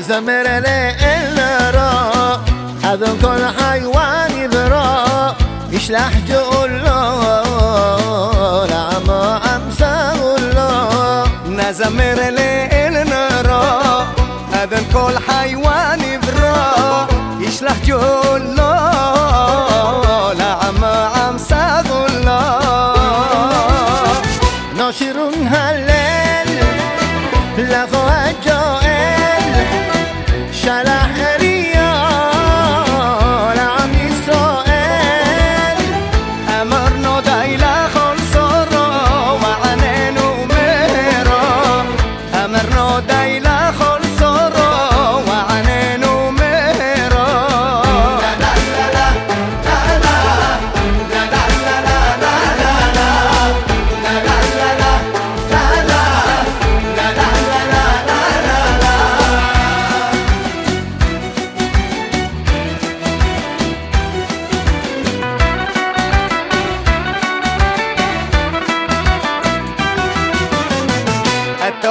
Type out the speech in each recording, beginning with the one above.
زمر لي إلا را. هذا كل حيوان يذرا يشلح جقول لا لعما أمسى الله. نزمر لي إلا را. هذا كل حيوان يذرا يشلح جقول لا لعما أمسى الله. ناشر هلل لغاية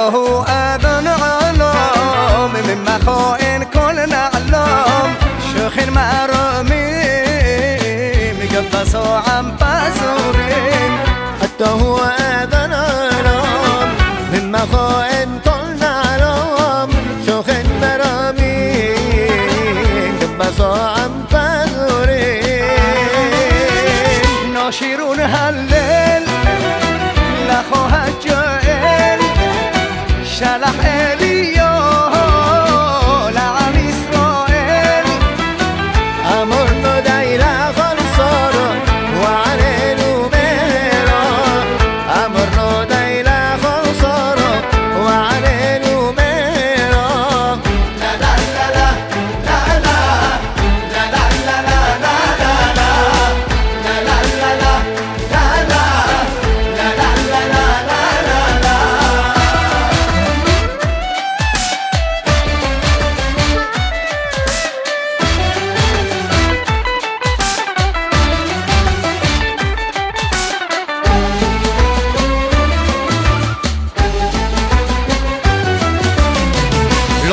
هو اذن علام من مخائن كل نعلوم شخن مرميم قبصو عم بصورين حتى هو اذن علام من مخائن كل شلح إلي.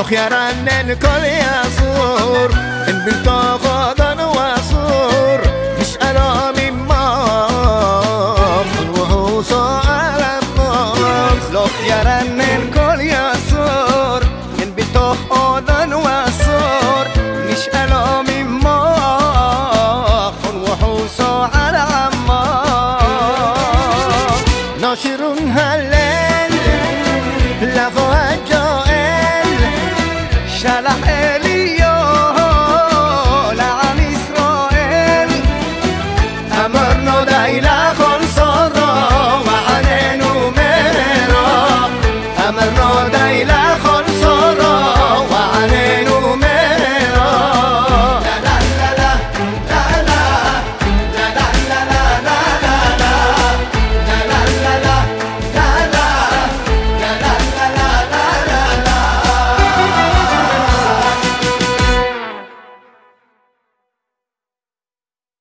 خيار عنا الكل يصور إن بالكوخ Laila